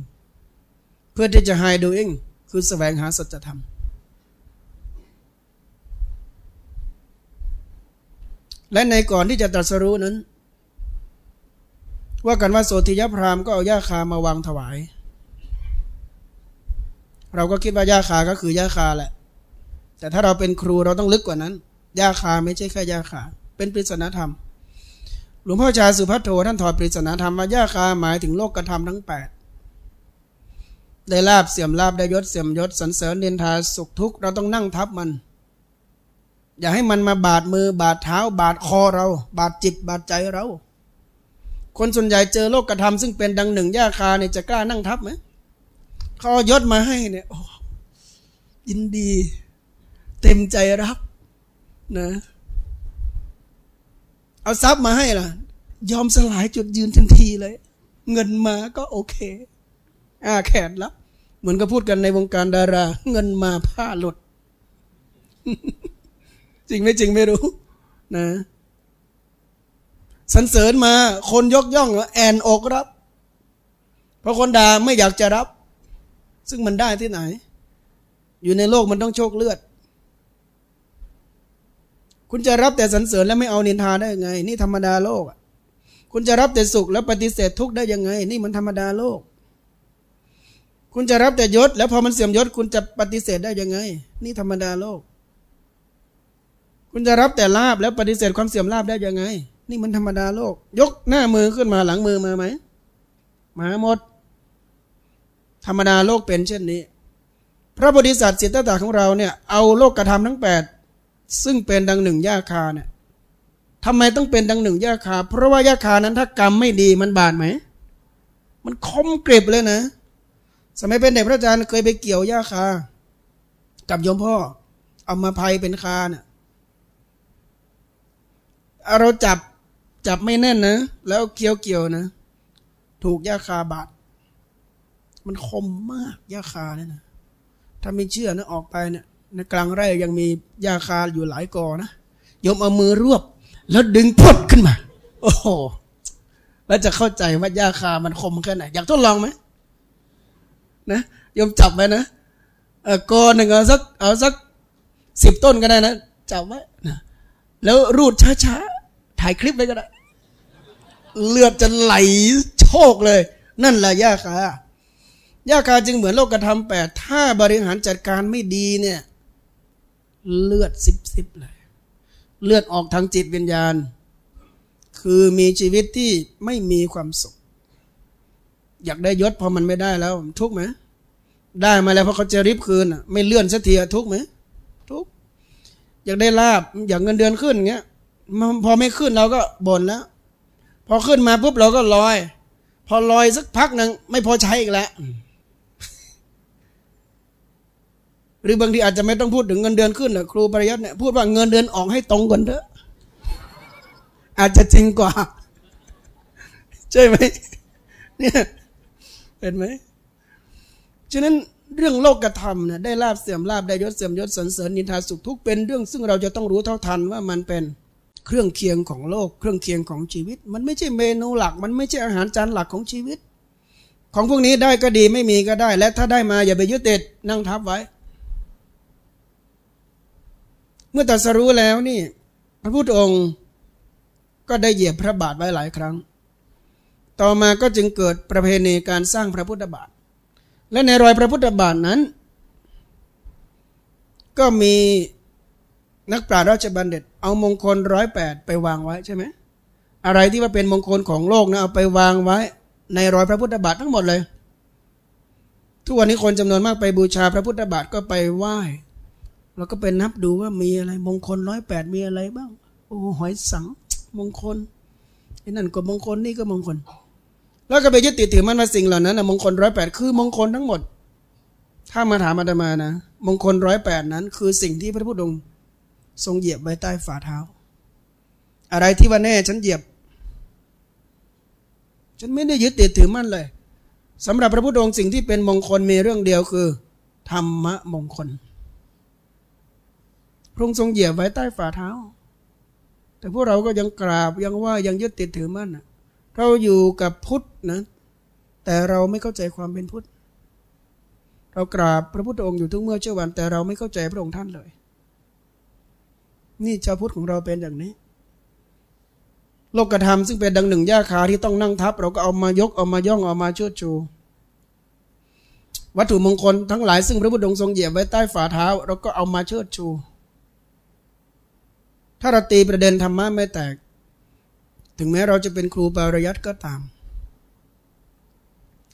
เพื่อที่จะ high doing คือแสวงหาสัจธรรม และในก่อนที่จะตรัสรู้นั้น ว่ากันว่าโสธิยพรามก็เอาย่าคามาวางถวาย เราก็คิดว่าย่าคาก็คือย่าคาแหละ แต่ถ้าเราเป็นครูเราต้องลึกกว่านั้นย่าคาไม่ใช่แค่ย่าคาเป็นปริศนธรรมหลวงพ่อชาสุภัทโทท่านถอดปริศนาธรรมว่าย่าคาหมายถึงโลกกระทำทั้งแปด ได้ลาบเสื่อมลาบได้ยศเสื่อมยศสันเสริญเนินทาสุขทุกข์เราต้องนั่งทับมัน อย่าให้มันมาบาดมือบาดเท้า บาดคอเรา บาดจิตบาดใจเรา คนส่วนใหญ่เจอโลกกระทำซึ่งเป็นดังหนึ่งย่าคาเนี่ยจะกล้านั่งทับไหมเขายศมาให้เนี่ยยินดี เต็มใจรับนะเอาทรัพย์มาให้ล่ะ ยอมสลายจุดยืนทันทีเลย เงินมาก็โอเค อ่าแขนรับเหมือนกับพูดกันในวงการดารา เงินมาผ้าหลุด จริงไม่จริงไม่รู้ นะสรรเสริญมา คนยกย่องแอนอกรับ เพราะคนด่าไม่อยากจะรับ ซึ่งมันได้ที่ไหน อยู่ในโลกมันต้องโชคเลือด คุณจะรับแต่สรรเสริญแล้วไม่เอานินทาได้ยังไง นี่ธรรมดาโลกคุณจะรับแต่สุขแล้วปฏิเสธทุกข์ได้ยังไง นี่มันธรรมดาโลก คุณจะรับแต่ยศ แล้วพอมันเสื่อมยศ คุณจะปฏิเสธได้ยังไง นี่ธรรมดาโลก คุณจะรับแต่ลาบแล้วปฏิเสธความเสื่อมลาบได้ยังไง นี่มันธรรมดาโลก ยกหน้ามือขึ้นมาหลังมือมาไหมมาหมด ธรรมดาโลกเป็นเช่นนี้ พระบริษัทสิทธัตถะของเราเนี่ยเอาโลกกระทำทั้งแปดซึ่งเป็นดังหนึ่งย่าคาเนี่ยทำไมต้องเป็นดังหนึ่งย่าคา เพราะว่าย่าคานั้นถ้ากรรมไม่ดีมันบาดไหม มันคมกริบเลยนะ สมัยเป็นเด็กพระอาจารย์เคยไปเกี่ยวย่าคา กับโยมพ่อ เอามาภัยเป็นคาเนี่ยเราจับจับไม่แน่นนะ แล้วเกี่ยวเกี่ยวนะ ถูกยาคาบาดมันคมมากยาคาเนี่ยนะถ้าไม่เชื่อนะออกไปเนี่ยในกลางไร่ยังมีหญ้าคาอยู่หลายกอนะโยมเอามือรวบ แล้วดึงพุดขึ้นมา โอ้โหแล้วจะเข้าใจว่าหญ้าคามันคมแค่ไหนอยากทดลองไหม นะยมจับไว้นะเออกอหนึ่งเอาสักเอาสักสิบต้นก็ได้นะจับไว้นะแล้วรูดช้าๆถ่ายคลิปไว้ก็ได้ เลือดจะไหลโชกเลย นั่นแหละหญ้าคาหญ้าคาจึงเหมือนโลกธรรมแปดถ้าบริหารจัดการไม่ดีเนี่ย เลือดซิบซิบเลย เลือดออกทางจิตวิญญาณ คือมีชีวิตที่ไม่มีความสุข อยากได้ยศพอมันไม่ได้แล้ว ทุกไหมได้มาแล้วเพราะเขาจะริบคืนไม่เลื่อนสักทีทุกไหมทุกอยากได้ลาบอยากเงินเดือนขึ้นเงี้ยพอไม่ขึ้นเราก็บ่นแล้ว พอขึ้นมาปุ๊บเราก็ลอย พอลอยสักพักหนึ่งไม่พอใช้อีกแล้วหรือบางทีอาจจะไม่ต้องพูดถึงเงินเดือนขึ้นหรอกครูปริยัติเนี่ยพูดว่าเงินเดือนออกให้ตรงกันเถอะ อาจจะจริงกว่า ใช่ไหมเนี่ย เป็นไหมฉะนั้นเรื่องโลกธรรมเนี่ยได้ลาบเสื่อมลาบได้ยศเสื่อมยศสรรเสริญนินทาสุขทุกเป็นเรื่อง ซึ่งเราจะต้องรู้เท่าทันว่ามันเป็นเครื่องเคียงของโลก เครื่องเคียงของชีวิต มันไม่ใช่เมนูหลัก มันไม่ใช่อาหารจานหลักของชีวิต ของพวกนี้ได้ก็ดีไม่มีก็ได้ และถ้าได้มาอย่าไปยึดติดนั่งทับไว้ เมื่อตัดสรู้แล้วนี่ พระพุทธองค์ก็ได้เหยียบพระบาทไว้หลายครั้ง ต่อมาก็จึงเกิดประเพณีการสร้างพระพุทธบาท และในรอยพระพุทธบาทนั้น ก็มีนักปราชญ์ราชบัณฑิต เอามงคลร้อยแปดไปวางไว้ใช่ไหมอะไรที่ว่าเป็นมงคลของโลกนะเอาไปวางไว้ ในรอยพระพุทธบาททั้งหมดเลย ทุกวันนี้คนจำนวนมากไปบูชาพระพุทธบาทก็ไปไหว้เราก็ไปนับดูว่ามีอะไรมงคลร้อยแปดมีอะไรบ้าง โอ้หอยสัง มงคลไอ้นั่นก็มงคลนี่ก็มงคล แล้วก็ไปยึดติดถือมันว่าสิ่งเหล่านั้นนะมงคลร้อยแปดคือมงคลทั้งหมด ถ้ามาถามอาตมานะ มงคลร้อยแปดนั้น คือสิ่งที่พระพุทธองค์ทรงเหยียบไว้ใต้ฝ่าเท้า อะไรที่ว่าแน่ฉันเหยียบ ฉันไม่ได้ยึดติดถือมั่นเลยสำหรับพระพุทธองค์สิ่งที่เป็นมงคลมีเรื่องเดียวคือ ธรรมะมงคล พระองค์ทรงเหยียบไว้ใต้ฝ่าเท้า แต่พวกเราก็ยังกราบยังว่ายังยึดติดถือมั่น เราอยู่กับพุทธนะ แต่เราไม่เข้าใจความเป็นพุทธ เรากราบพระพุทธองค์อยู่ทุกเมื่อเช้าวัน แต่เราไม่เข้าใจพระองค์ท่านเลย นี่ชาวพุทธของเราเป็นอย่างนี้ โลกธรรมซึ่งเป็นดังหนึ่งหญ้าคาที่ต้องนั่งทับ เราก็เอามายกเอามาย่องเอามาเชิดชูวัตถุมงคลทั้งหลายซึ่งพระพุทธองค์ทรงเหยียบไว้ใต้ฝ่าเท้า เราก็เอามาเชิดชู ถ้าเราตีประเด็นธรรมะไม่แตก ถึงแม้เราจะเป็นครูปริยัติก็ตาม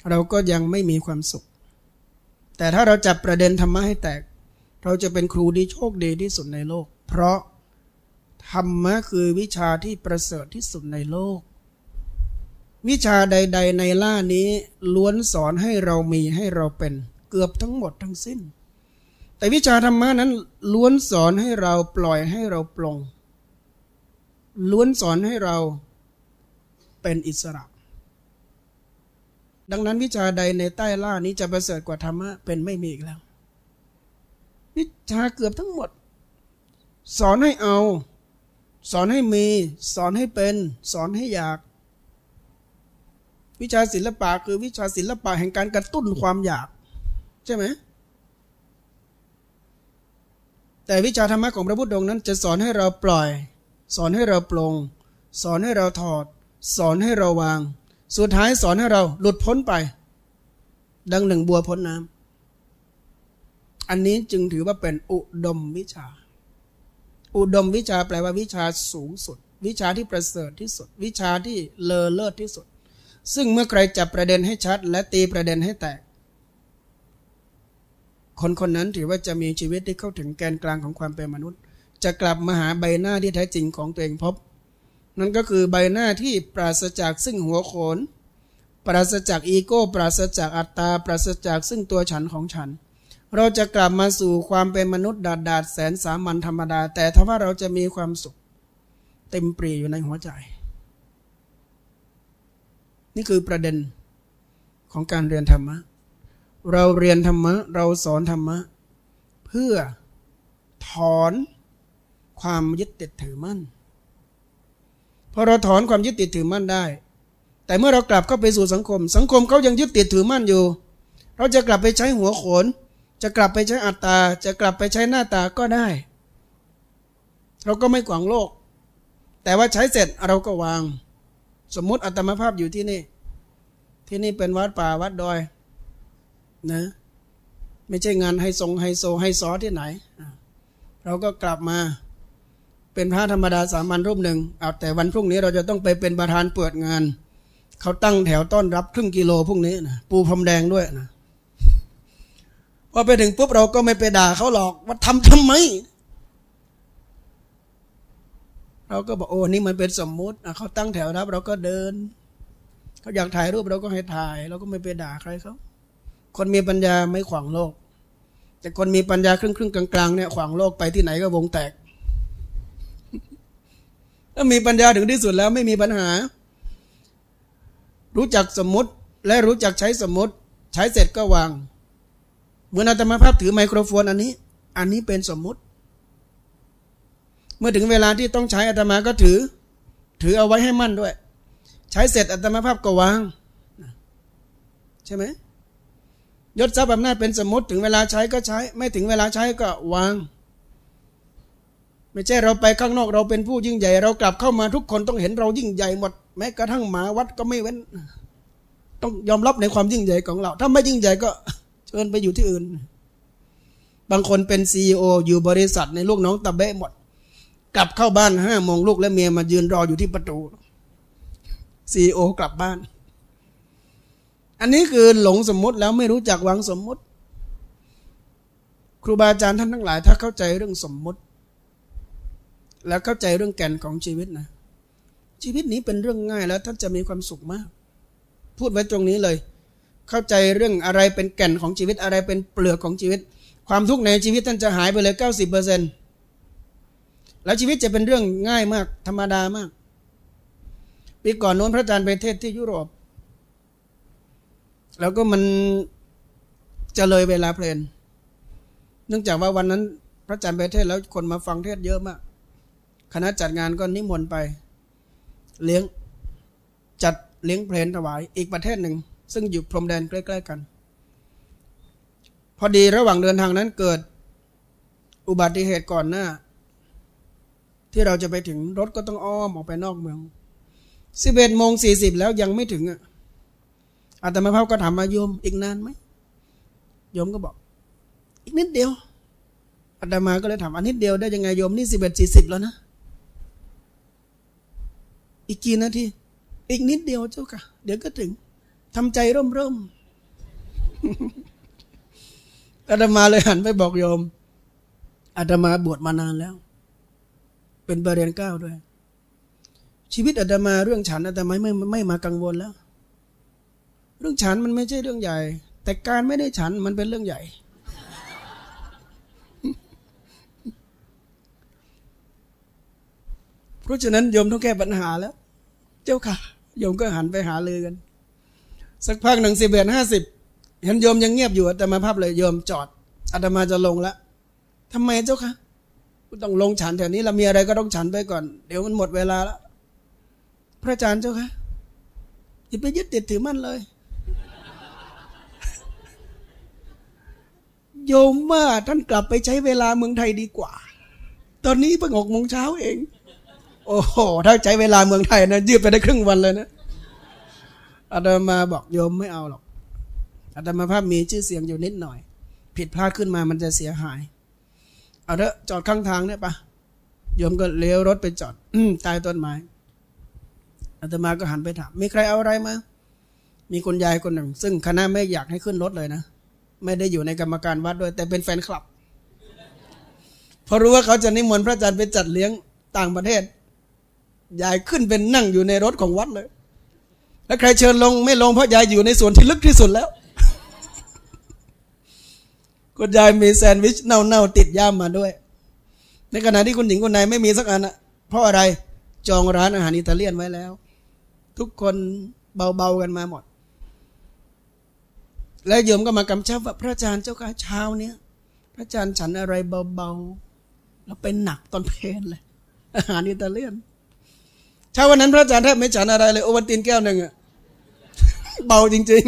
เราก็ยังไม่มีความสุข แต่ถ้าเราจับประเด็นธรรมะให้แตก เราจะเป็นครูที่โชคดีที่สุดในโลก เพราะธรรมะคือวิชาที่ประเสริฐที่สุดในโลก วิชาใด ๆ ในล่านี้ล้วนสอนให้เรามีให้เราเป็นเกือบทั้งหมดทั้งสิ้น แต่วิชาธรรมะนั้นล้วนสอนให้เราปล่อยให้เราปลงล้วนสอนให้เรา เป็นอิสระ ดังนั้นวิชาใดในใต้ล่านี้จะประเสริฐกว่าธรรมะเป็นไม่มีอีกแล้ว วิชาเกือบทั้งหมด สอนให้เอา สอนให้มี สอนให้เป็น สอนให้อยาก วิชาศิลปะคือวิชาศิลปะแห่งการกระตุ้นความอยาก ใช่ไหมแต่วิชาธรรมะของพระพุทธองค์นั้นจะสอนให้เราปล่อย สอนให้เราปลง สอนให้เราถอด สอนให้เราวาง สุดท้ายสอนให้เราหลุดพ้นไป ดังหนึ่งบัวพ้นน้ำอันนี้จึงถือว่าเป็นอุดมวิชา อุดมวิชาแปลว่าวิชาสูงสุด วิชาที่ประเสริฐที่สุด วิชาที่เลอเลิศที่สุด ซึ่งเมื่อใครจับประเด็นให้ชัด และตีประเด็นให้แตก คนคนนั้นถือว่าจะมีชีวิตที่เข้าถึงแกนกลางของความเป็นมนุษย์ จะกลับมาหาใบหน้าที่แท้จริงของตัวเองพบ นั่นก็คือใบหน้าที่ปราศจากซึ่งหัวโขน ปราศจากอีโก้ ปราศจากอัตตา ปราศจากซึ่งตัวฉันของฉัน เราจะกลับมาสู่ความเป็นมนุษย์ดาดดาดแสนสามัญธรรมดา แต่ถ้าว่าเราจะมีความสุข เต็มปรีอยู่ในหัวใจ นี่คือประเด็นของการเรียนธรรมะ เราเรียนธรรมะ เราสอนธรรมะ เพื่อถอนความยึดติดถือมั่น พอเราถอนความยึดติดถือมั่นได้ แต่เมื่อเรากลับเข้าไปสู่สังคม สังคมเขายังยึดติดถือมั่นอยู่ เราจะกลับไปใช้หัวโขน จะกลับไปใช้อัตตา จะกลับไปใช้หน้าตาก็ได้ เราก็ไม่กวางโลก แต่ว่าใช้เสร็จเราก็วาง สมมติอัตมภาพอยู่ที่นี่ ที่นี่เป็นวัดป่าวัดดอย นะ ไม่ใช่งานไฮทรงไฮโซไฮซอที่ไหน เราก็กลับมา เป็นพระธรรมดาสามัญรูปหนึ่งเอาแต่วันพรุ่งนี้เราจะต้องไปเป็นประธานเปิดงาน เขาตั้งแถวต้อนรับครึ่งกิโลพรุ่งนี้นะปูพรมแดงด้วยนะพอไปถึงปุ๊บเราก็ไม่ไปด่าเขาหรอกว่าทำทำไม เราก็บอกโอ้นี่มันเป็นสมมุติเขาตั้งแถวรับ เราก็เดิน เขาอยากถ่ายรูปเราก็ให้ถ่าย เราก็ไม่ไปด่าใครเขาคนมีปัญญาไม่ขวางโลก แต่คนมีปัญญาครึ่งครึ่งกลางๆเนี่ยขวางโลกไปที่ไหนก็วงแตก ถ้ามีปัญญาถึงที่สุดแล้วไม่มีปัญหา รู้จักสมมติและรู้จักใช้สมมติ ใช้เสร็จก็วาง เหมือนอาตมาภาพถือไมโครโฟนอันนี้ อันนี้เป็นสมมติ เมื่อถึงเวลาที่ต้องใช้อาตมาก็ถือ ถือเอาไว้ให้มั่นด้วย ใช้เสร็จอาตมาภาพก็วาง ใช่ไหมยศทรัพย์อำนาจเป็นสมมติ ถึงเวลาใช้ก็ใช้ ไม่ถึงเวลาใช้ก็วาง ไม่ใช่เราไปข้างนอกเราเป็นผู้ยิ่งใหญ่ เรากลับเข้ามาทุกคนต้องเห็นเรายิ่งใหญ่หมดแม้กระทั่งหมาวัดก็ไม่เว้น ต้องยอมรับในความยิ่งใหญ่ของเรา ถ้าไม่ยิ่งใหญ่ก็เชิญไปอยู่ที่อื่น บางคนเป็นซีออยู่บริษัทในลูกน้องตะเบะหมด กลับเข้าบ้านห้าโมงลูกและเมียมายืนรออยู่ที่ประตูซีอกลับบ้าน อันนี้คือหลงสมมติแล้วไม่รู้จักวางสมมติ ครูบาอาจารย์ท่านทั้งหลาย ถ้าเข้าใจเรื่องสมมติ แล้วเข้าใจเรื่องแก่นของชีวิตนะ ชีวิตนี้เป็นเรื่องง่ายแล้วท่านจะมีความสุขมาก พูดไว้ตรงนี้เลย เข้าใจเรื่องอะไรเป็นแก่นของชีวิตอะไรเป็นเปลือกของชีวิต ความทุกข์ในชีวิตท่านจะหายไปเลยเก้าสิบเปอร์เซ็นแล้วชีวิตจะเป็นเรื่องง่ายมาก ธรรมดามากปีก่อนโน้นพระอาจารย์ไปเทศที่ยุโรป แล้วก็มันจะเลยเวลาเพลน เนื่องจากว่าวันนั้น พระอาจารย์ไปเทศแล้วคนมาฟังเทศเยอะมาก คณะจัดงานก็นิมนต์ไป เลี้ยงจัดเลี้ยงเพลนถวาย อีกประเทศหนึ่ง ซึ่งอยู่พรมแดนใกล้ๆกัน พอดีระหว่างเดินทางนั้นเกิดอุบัติเหตุก่อนหน้า ที่เราจะไปถึงรถก็ต้องอ้อมออกไปนอกเมืองสิบเอ็ดโมงสี่สิบแล้วยังไม่ถึงอะอาตมาภาพก็ถามมาโยมอีกนานไหมโยมก็บอก อีกนิดเดียวอาตมาก็เลยถามอันนิดเดียวได้ยังไงโยมนี่สิบเอ็ดสี่สิบแล้วนะ อีกกี่นาที อีกนิดเดียวเจ้าค่ะ เดี๋ยวก็ถึงทำใจร่มร่มอาตมาเลยหันไปบอกโยมอาตมาบวชมานานแล้ว เป็นบรเรียนเก้าด้วย ชีวิตอาตมาเรื่องฉันอาตมาไม่ไม่มากังวลแล้ว เรื่องฉันมันไม่ใช่เรื่องใหญ่ แต่การไม่ได้ฉันมันเป็นเรื่องใหญ่เพราะฉะนั้นโยมต้องแก้ปัญหาแล้ว จ้าค่ะโยมก็หันไปหาเลยกัน สักพักหนึ่งสิบเอ็ดห้าสิบเห็นโยมยังเงียบอยู่แต่มาภาพเลยโยมจอดอาตมาจะลงแล้วทำไมเจ้าค่ะต้องลงฉันแถวนี้เรามีอะไรก็ต้องฉันไปก่อน เดี๋ยวมันหมดเวลาแล้วพระอาจารย์เจ้าค่ะอย่าไปยึดติดถือมั่นเลย โยมว่าท่านกลับไปใช้เวลาเมืองไทยดีกว่า ตอนนี้เพิ่งหกโมงเช้าเอง โอ้โห ถ้าใช้เวลาเมืองไทยนะยืดไปได้ครึ่งวันเลยนะอาตมาบอกโยมไม่เอาหรอกอาตมาภาพมีชื่อเสียงอยู่นิดหน่อย ผิดพลาดขึ้นมามันจะเสียหาย เอาเถอะจอดข้างทางเนี่ยปะโยมก็เลี้ยวรถไปจอดใต้ต้นไม้อาตมาก็หันไปถาม มีใครเอาอะไรมามีคนยายคนหนึ่ง ซึ่งคณะไม่อยากให้ขึ้นรถเลยนะไม่ได้อยู่ในกรรมการวัดด้วย แต่เป็นแฟนคลับพอรู้ว่าเขาจะนิมนต์พระอาจารย์ไปจัดเลี้ยงต่างประเทศ ยายขึ้นเป็นนั่งอยู่ในรถของวัดเลย แล้วใครเชิญลงไม่ลงเพราะยายอยู่ในส่วนที่ลึกที่สุดแล้วคุณยายมีแซนด์วิชเน่าๆติดย่ามมาด้วย ในขณะที่คุณหญิงคนไหนไม่มีสักอันอะเพราะอะไรจองร้านอาหารอิตาเลียนไว้แล้ว ทุกคนเบาๆกันมาหมด แล้วโยมก็มากำชับว่าพระอาจารย์เจ้าค่ะเช้าเนี้ยพระอาจารย์ฉันอะไรเบาๆแล้วเป็นหนักตอนเพลนเลย อาหารอิตาเลียน เช้าวันนั้นพระอาจารย์แทบไม่ฉันอะไรเลยโอวันตินแก้วหนึ่งอะเบาจริง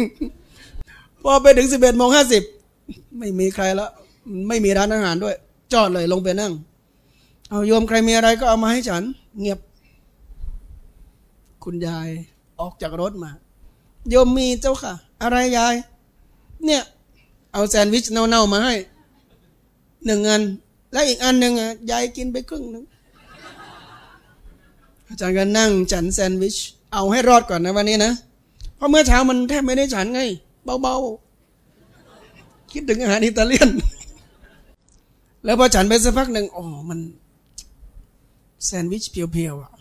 ๆ พอไปถึงสิบเอ็ดโมงห้าสิบไม่มีใครแล้วไม่มีร้านอาหารด้วย จอดเลยลงไปนั่ง เอาโยมใครมีอะไรก็เอามาให้ฉัน เงียบ คุณยายออกจากรถมา โยมมีเจ้าค่ะ อะไรยาย เนี่ย เอาแซนด์วิชเน่าๆมาให้หนึ่งอัน และอีกอันหนึ่งอะยายกินไปครึ่งหนึ่ง อาจารย์ก็นั่งฉันแซนด์วิช เอาให้รอดก่อนนะวันนี้นะ เพราะเมื่อเช้ามันแทบไม่ได้ฉันไง เบาๆ คิดถึงอาหารอิตาเลียน แล้วพอฉันไปสักพักหนึ่งอ๋อมัน แซนด์วิชเพียวๆอะ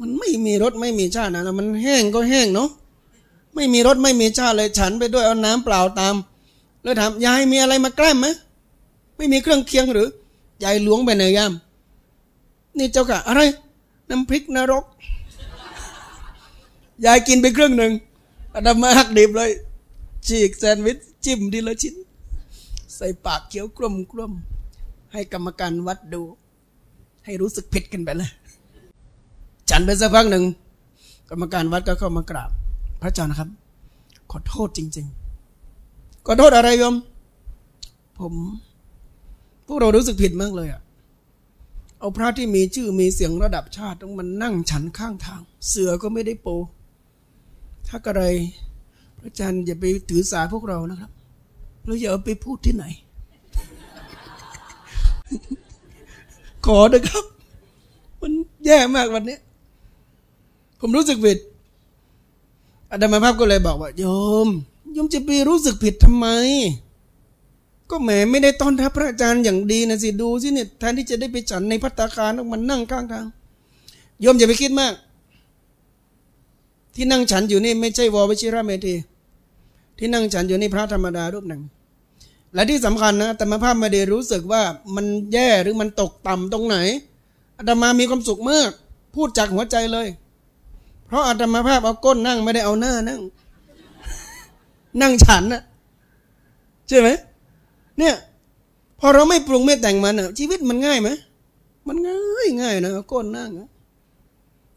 มันไม่มีรสไม่มีชาตินะ มันแห้งก็แห้งเนาะไม่มีรสไม่มีชาติเลยฉันไปด้วยเอาน้ำเปล่าตาม แล้วถามยายมีอะไรมาแกล้มไหมไม่มีเครื่องเคียงหรือยายล้วงไปในย่ามนี่เจ้ากะอะไร น้ำพริกนรก ยายกินไปครึ่งหนึ่งอาดามาหักดิบเลย ฉีกแซนด์วิชจิ้มทีละชิ้น ใส่ปากเคี้ยวกลมกลมให้กรรมการวัดดู ให้รู้สึกผิดกันไปเลย ฉันไปสักพักหนึ่ง กรรมการวัดก็เข้ามากราบ พระอาจารย์ครับ ขอโทษจริง ๆ ขอโทษอะไรโยม ผม พวกเรารู้สึกผิดมากเลยอะ เอาพระที่มีชื่อมีเสียงระดับชาติต้องมันนั่งฉันข้างทาง เสือก็ไม่ได้โป ถ้ากระไรพระอาจารย์อย่าไปถือสาพวกเรานะครับแล้วอย่าเอาไปพูดที่ไหน ขอนะครับ มันแย่มากวันนี้ ผมรู้สึกผิดอาดามาภาพก็เลยบอกว่าโยมโยมจะไปรู้สึกผิดทำไม ก็แหมไม่ได้ต้อนรับพระอาจารย์อย่างดีนะสิดูสิเนี่ยแทนที่จะได้ไปฉันในพัตตาคารต้องมันนั่งข้างทางโยมอย่าไปคิดมาก ที่นั่งฉันอยู่นี่ไม่ใช่วอวิชิระเมธีที่นั่งฉันอยู่นี่พระธรรมดารูปหนึ่ง และที่สำคัญนะแต่มภาพไม่ได้รู้สึกว่ามันแย่หรือมันตกต่ำตรงไหนอาตมามีความสุขมาก พูดจากหัวใจเลย เพราะอาตมาภาพเอาก้นนั่งไม่ได้เอาหน้านั่ง นั่งฉันนะใช่ไหม เนี่ยพอเราไม่ปรุงไม่แต่งมันอะชีวิตมันง่ายไหมมันง่ายง่ายนะเอาก้นนั่ง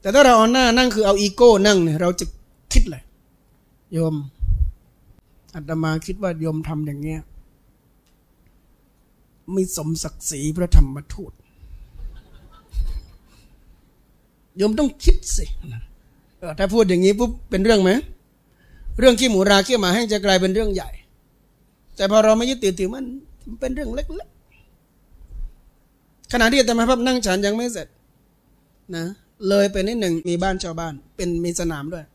แต่ถ้าเราเอาหน้านั่งคือเอาอีโก้นั่งเนี่ยเราจะคิดเลยโยมอาตมาคิดว่าโยมทำอย่างเงี้ยไม่สมศักดิ์ศรีพระธรรมทูตโยมต้องคิดสิถ้าพูดอย่างนี้ปุ๊บเป็นเรื่องไหมเรื่องขี้หมูราขี้หมาแห้งจะกลายเป็นเรื่องใหญ่ แต่พอเราไม่ยึดติดถือมันเป็นเรื่องเล็กๆขณะที่อาตมาภาพนั่งฉันยังไม่เสร็จนะเลยไปนิดหนึ่งมีบ้านชาวบ้าน เป็นมีสนามด้วย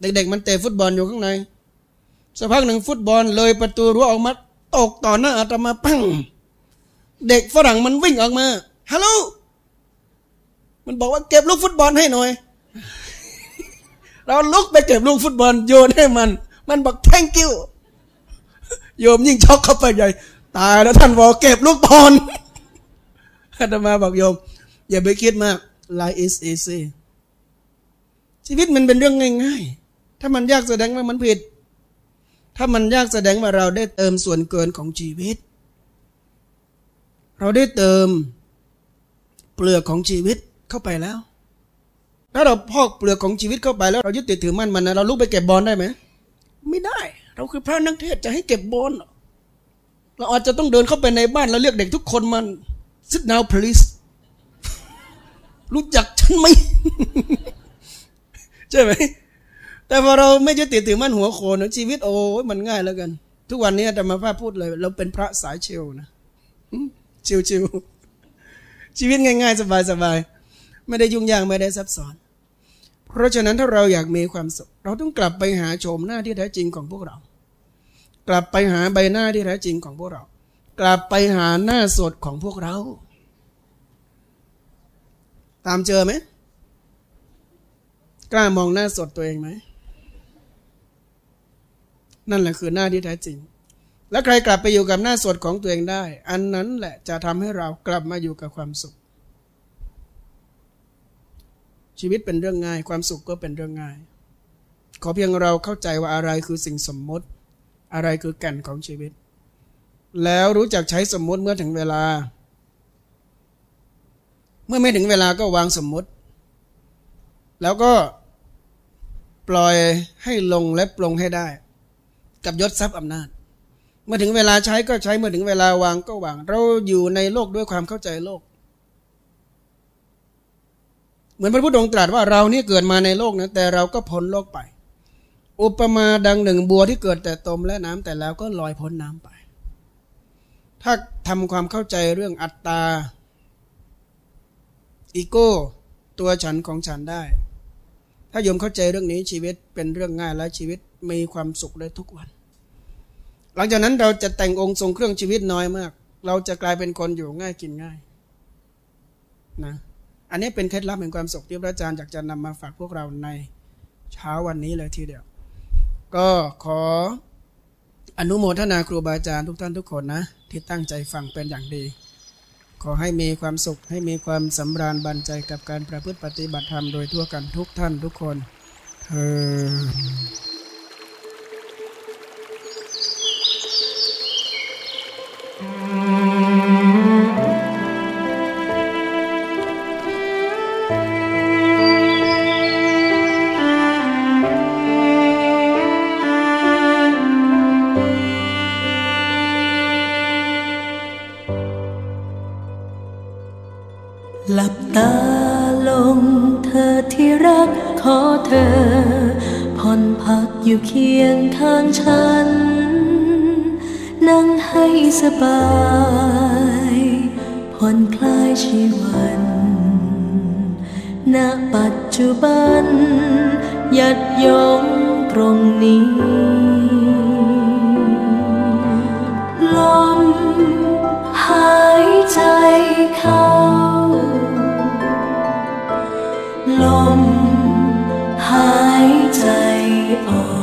เด็ก ๆ มันเตะฟุตบอลอยู่ข้างในสักพักหนึ่งฟุตบอลเลยประตูรั้วออกมาตกต่อหน้าอาตมาปั้งเด็กฝรั่งมันวิ่งออกมาฮัลโหลมันบอกว่าเก็บลูกฟุตบอลให้หน่อย เราลุกไปเก็บลูกฟุตบอลโยนให้มัน มันบอก thank you โยมยิ่งช็อกเข้าไปใหญ่ ตายแล้วท่านบอกเก็บลูกบอลอาตมาบอกโยม อย่าไปคิดมาก life is easy ชีวิตมันเป็นเรื่องง่ายๆ ถ้ามันยากแสดงว่ามันผิด ถ้ามันยากแสดงว่าเราได้เติมส่วนเกินของชีวิต เราได้เติมเปลือกของชีวิตเข้าไปแล้ว ถ้าเราพอกเปลือกของชีวิตเข้าไปแล้วเรายึดติดถือมั่นมันนะเราลุกไปเก็บบอลได้ไหม ไม่ได้ เราคือพระนักเทศจะให้เก็บบอลเราอาจจะต้องเดินเข้าไปในบ้านแล้วเรียกเด็กทุกคนมัน sit down please รู้จักฉันไหมใช่ไหมแต่พอเราไม่ยึดติดถือมั่นหัวโขนชีวิตโอ้มันง่ายแล้วกัน ทุกวันนี้แต่มาพาพูดเลย เราเป็นพระสายเชลนะชิวชิวชีวิตง่าย ๆ สบายๆไม่ได้ยุ่งยากไม่ได้ซับซ้อน เพราะฉะนั้นถ้าเราอยากมีความสุขเราต้องกลับไปหาโฉมหน้าที่แท้จริงของพวกเรา กลับไปหาใบหน้าที่แท้จริงของพวกเรา กลับไปหาหน้าสดของพวกเรา ตามเจอไหมกล้ามองหน้าสดตัวเองไหมนั่นแหละคือหน้าที่แท้จริง แล้วใครกลับไปอยู่กับหน้าสดของตัวเองได้ อันนั้นแหละจะทำให้เรากลับมาอยู่กับความสุข ชีวิตเป็นเรื่องง่าย ความสุขก็เป็นเรื่องง่าย ขอเพียงเราเข้าใจว่าอะไรคือสิ่งสมมติ อะไรคือแก่นของชีวิต แล้วรู้จักใช้สมมติเมื่อถึงเวลา เมื่อไม่ถึงเวลาก็วางสมมติ แล้วก็ปล่อยให้ลงและปลงให้ได้ กับยศทรัพย์อำนาจ เมื่อถึงเวลาใช้ก็ใช้เมื่อถึงเวลาวางก็วาง เราอยู่ในโลกด้วยความเข้าใจโลก เหมือนพระพุทธองค์ตรัสว่าเรานี่เกิดมาในโลกนะแต่เราก็พ้นโลกไป อุปมาดังหนึ่งบัวที่เกิดแต่ตมและน้ำแต่แล้วก็ลอยพ้นน้ำไป ถ้าทำความเข้าใจเรื่องอัตตาอีโก้ตัวฉันของฉันได้ ถ้าโยมเข้าใจเรื่องนี้ชีวิตเป็นเรื่องง่ายและชีวิตมีความสุขได้ทุกวัน หลังจากนั้นเราจะแต่งองค์ทรงเครื่องชีวิตน้อยมาก เราจะกลายเป็นคนอยู่ง่ายกินง่ายนะอันนี้เป็นเคล็ดลับแห่งความสุขที่พระอาจารย์อยากจะนำมาฝากพวกเราในเช้าวันนี้เลยทีเดียว ก็ขออนุโมทนาครูบาอาจารย์ทุกท่านทุกคนนะ ที่ตั้งใจฟังเป็นอย่างดี ขอให้มีความสุขให้มีความสำราญบันใจกับการประพฤติปฏิบัติธรรมโดยทั่วกันทุกท่านทุกคนเธอ อยู่เคียงข้างฉัน นั่งให้สบายผ่อนคลายชีวัน ณ ปัจจุบันยัดยงตรงนี้ ลมหายใจเข้า ลมหายใจออก